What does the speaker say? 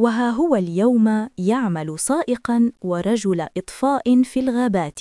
وها هو اليوم يعمل سائقا ورجل إطفاء في الغابات.